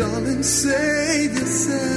Darling. Save yourself